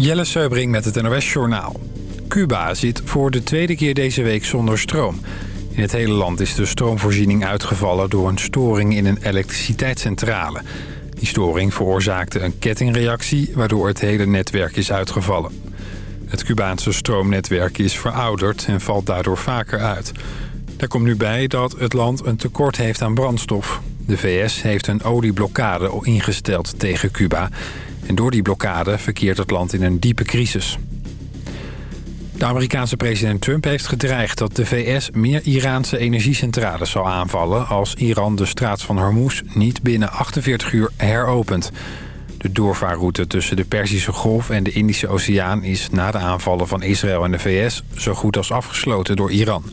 Jelle Seubring met het NOS Journaal. Cuba zit voor de tweede keer deze week zonder stroom. In het hele land is de stroomvoorziening uitgevallen door een storing in een elektriciteitscentrale. Die storing veroorzaakte een kettingreactie waardoor het hele netwerk is uitgevallen. Het Cubaanse stroomnetwerk is verouderd en valt daardoor vaker uit. Daar komt nu bij dat het land een tekort heeft aan brandstof. De VS heeft een olieblokkade ingesteld tegen Cuba... En door die blokkade verkeert het land in een diepe crisis. De Amerikaanse president Trump heeft gedreigd dat de VS meer Iraanse energiecentrales zal aanvallen... als Iran de straat van Hormuz niet binnen 48 uur heropent. De doorvaarroute tussen de Perzische Golf en de Indische Oceaan... is na de aanvallen van Israël en de VS zo goed als afgesloten door Iran.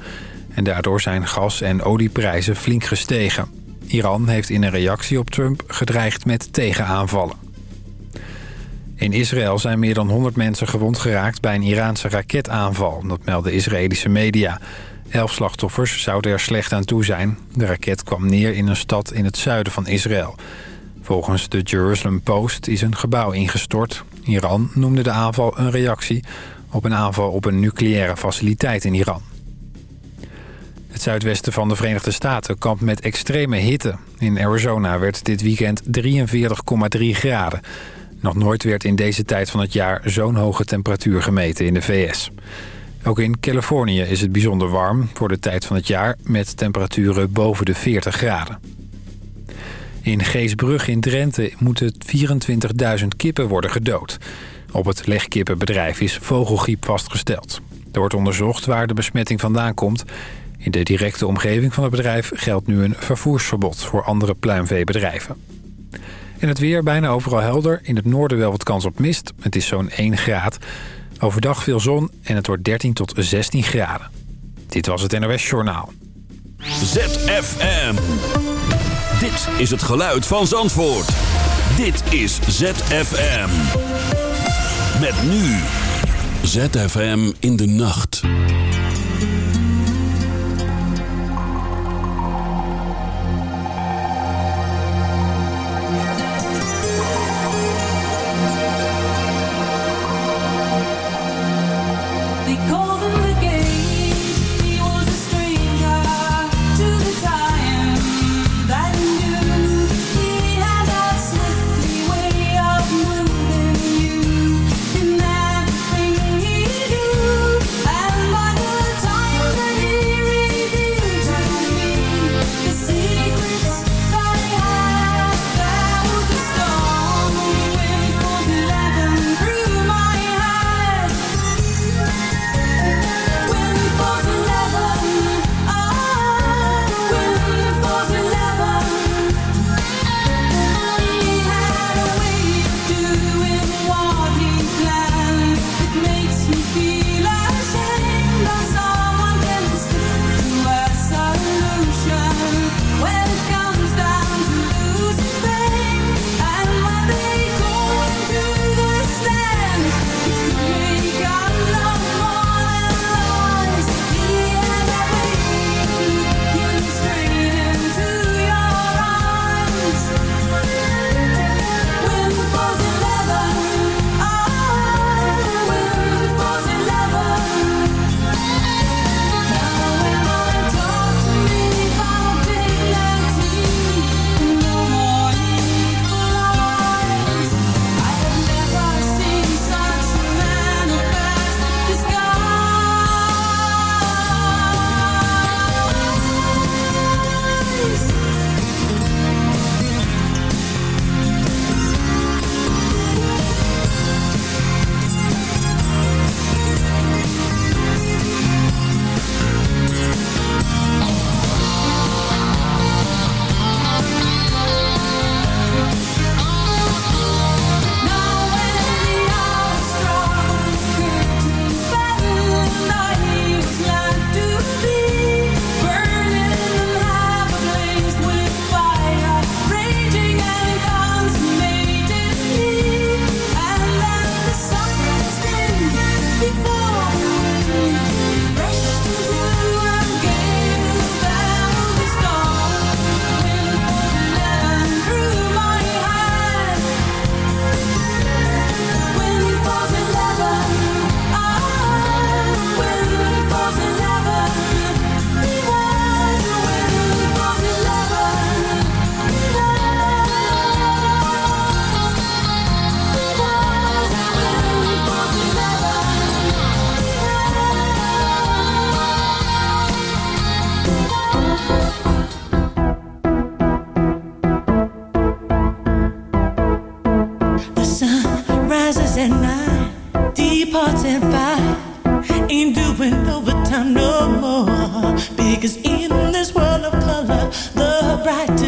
En daardoor zijn gas- en olieprijzen flink gestegen. Iran heeft in een reactie op Trump gedreigd met tegenaanvallen. In Israël zijn meer dan 100 mensen gewond geraakt bij een Iraanse raketaanval. Dat melden Israëlische media. Elf slachtoffers zouden er slecht aan toe zijn. De raket kwam neer in een stad in het zuiden van Israël. Volgens de Jerusalem Post is een gebouw ingestort. Iran noemde de aanval een reactie op een aanval op een nucleaire faciliteit in Iran. Het zuidwesten van de Verenigde Staten kampt met extreme hitte. In Arizona werd dit weekend 43,3 graden. Nog nooit werd in deze tijd van het jaar zo'n hoge temperatuur gemeten in de VS. Ook in Californië is het bijzonder warm voor de tijd van het jaar... met temperaturen boven de 40 graden. In Geesbrug in Drenthe moeten 24.000 kippen worden gedood. Op het legkippenbedrijf is vogelgriep vastgesteld. Er wordt onderzocht waar de besmetting vandaan komt. In de directe omgeving van het bedrijf geldt nu een vervoersverbod... voor andere pluimveebedrijven. En het weer bijna overal helder. In het noorden wel wat kans op mist. Het is zo'n 1 graad. Overdag veel zon en het wordt 13 tot 16 graden. Dit was het NOS Journaal. ZFM. Dit is het geluid van Zandvoort. Dit is ZFM. Met nu. ZFM in de nacht.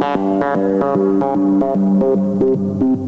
Thank you.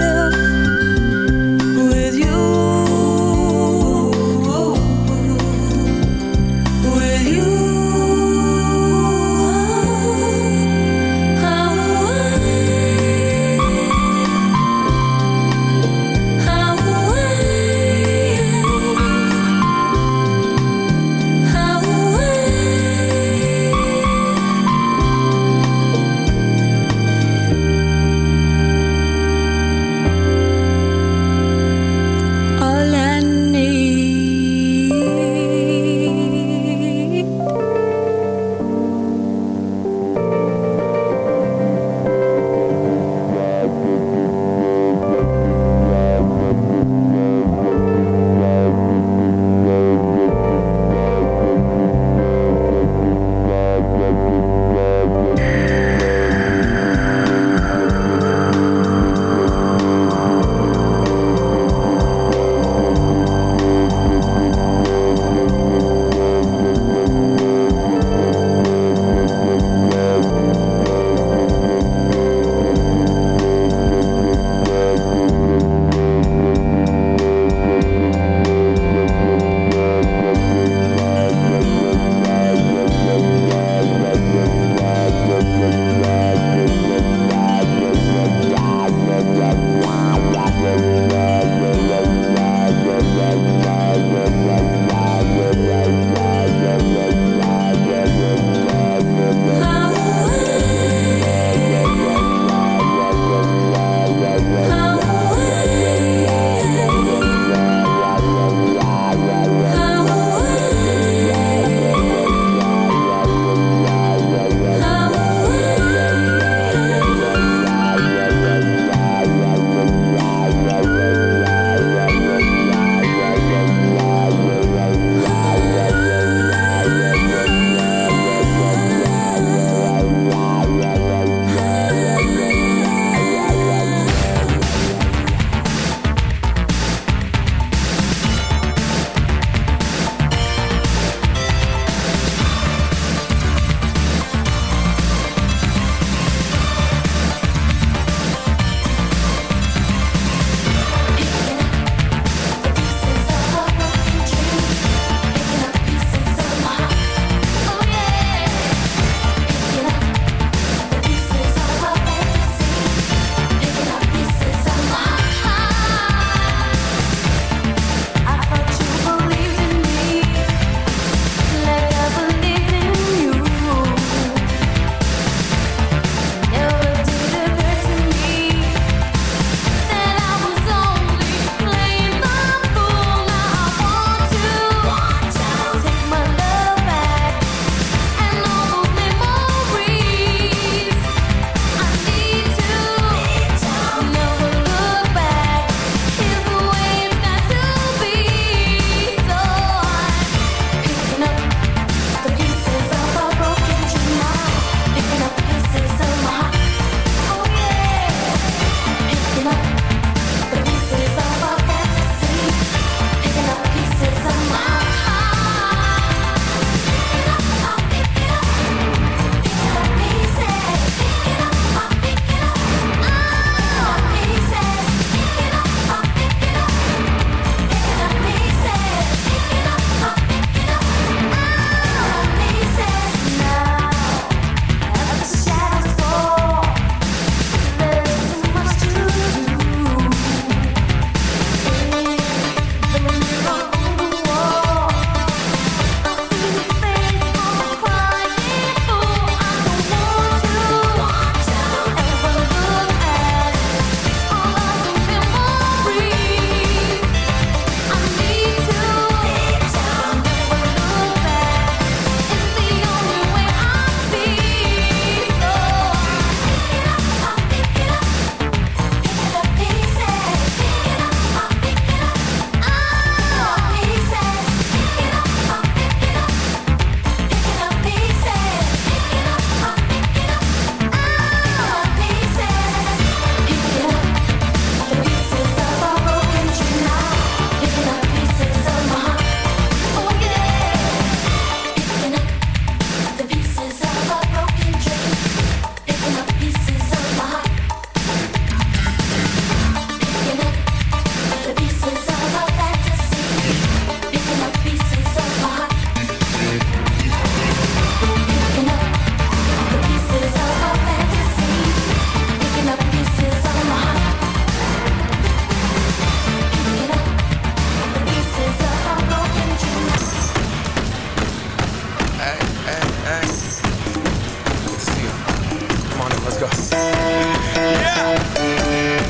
go. Yeah.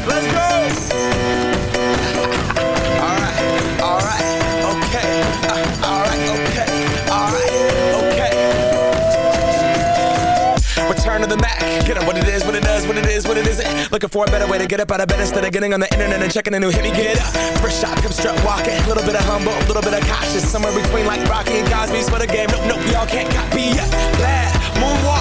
Let's go. all right. All right. Okay. Uh, all right. Okay. All right. Okay. Return to the Mack. Get up what it is, what it does, what it is, what it isn't. Looking for a better way to get up out of bed instead of getting on the internet and checking a new hit. Me get up. First shot, come strut walking. A little bit of humble, a little bit of cautious. Somewhere between like Rocky and Cosby's for the game. Nope, nope, y'all can't copy. Yeah. Bad moonwalk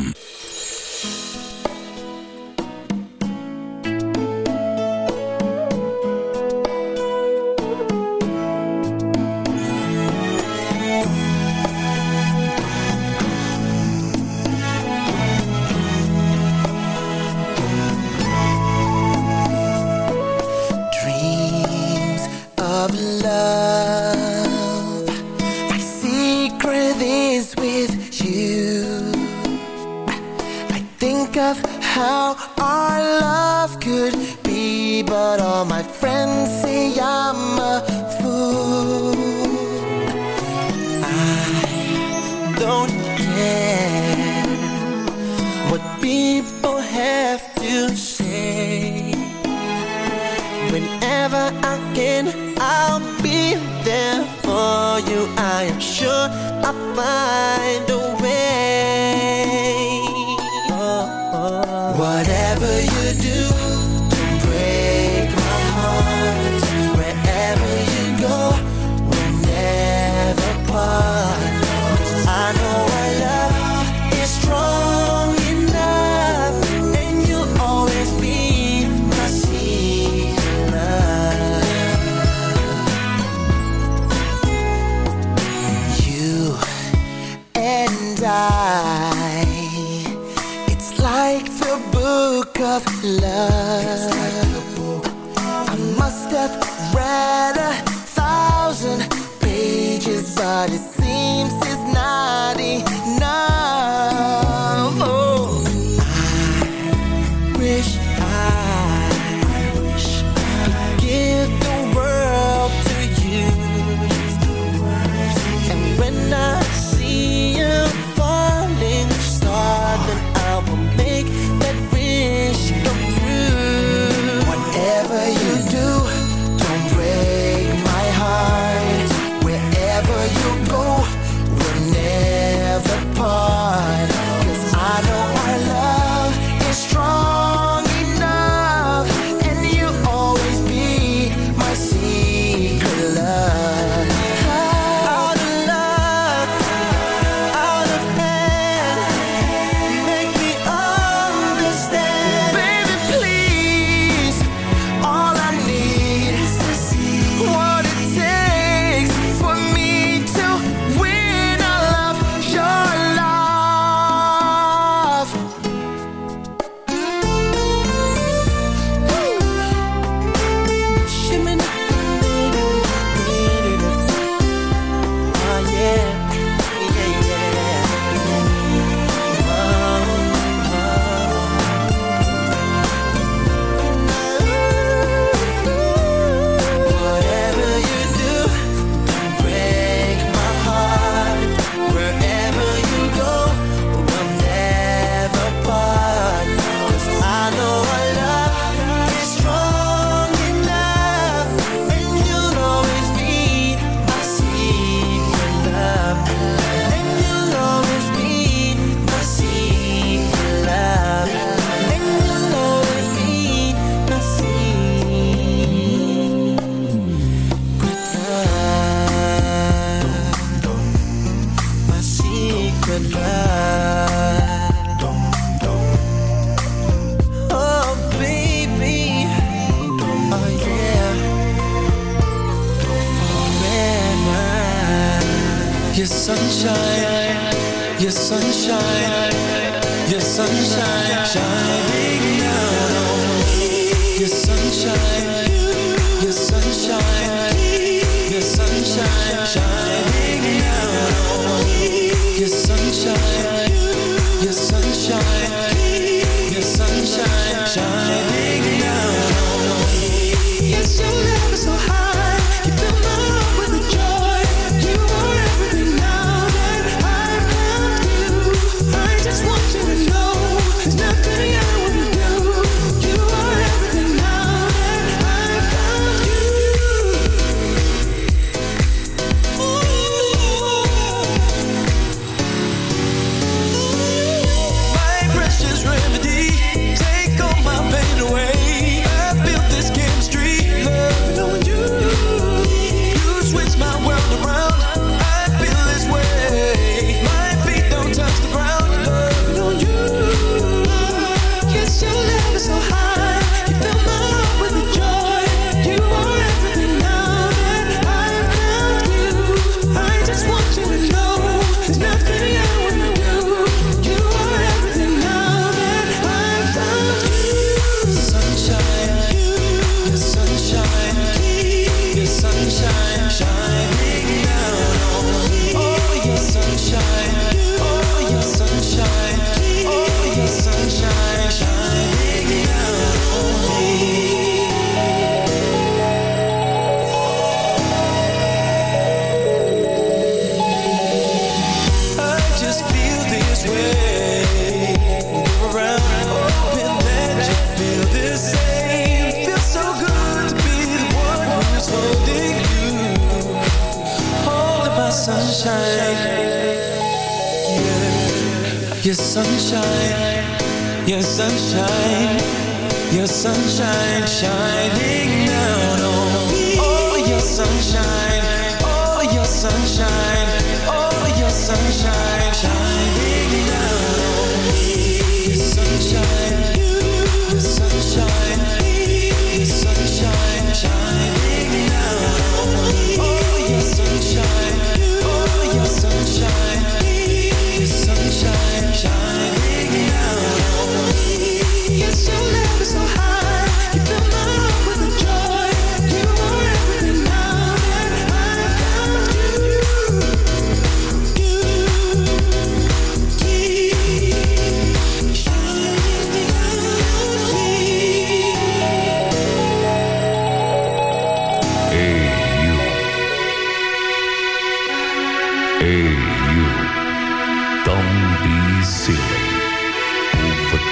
of love. I must have read a thousand pages, but it seems it's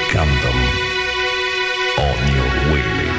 Put the condom on your willy.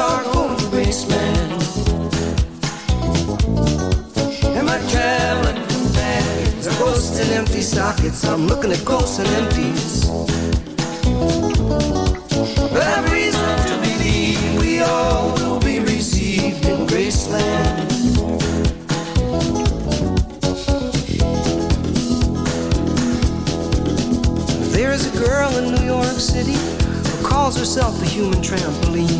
Are going to Graceland. And my traveling companions are ghosts and empty sockets. I'm looking at ghosts and empties. But I've reason to believe we all will be received in Graceland. There is a girl in New York City who calls herself the human trampoline.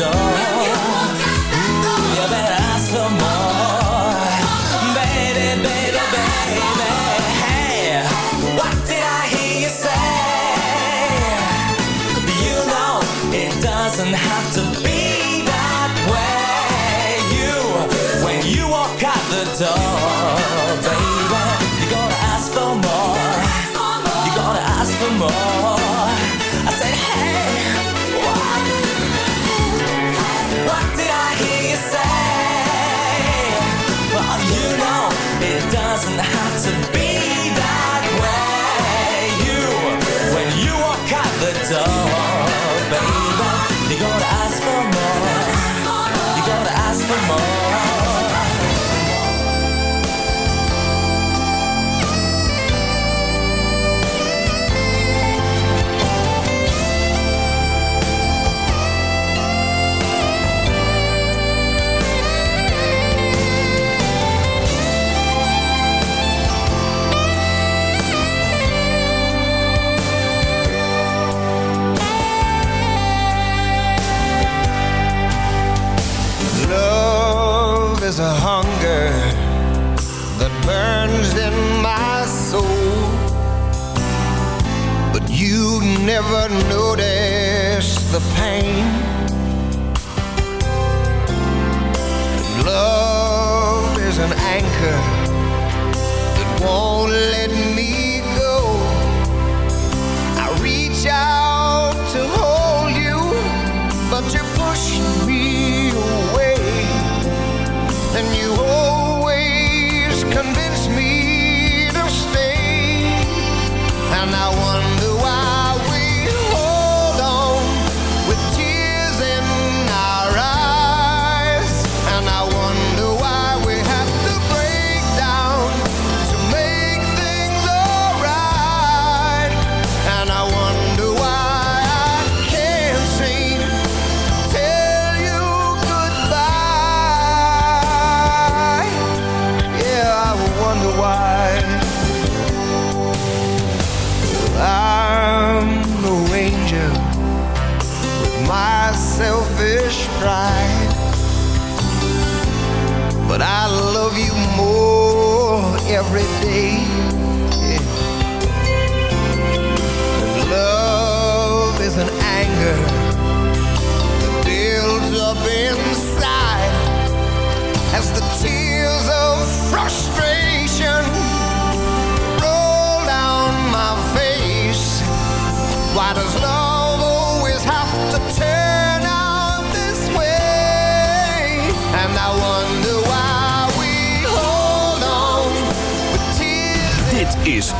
is soul. But you never notice the pain. And Love is an anchor.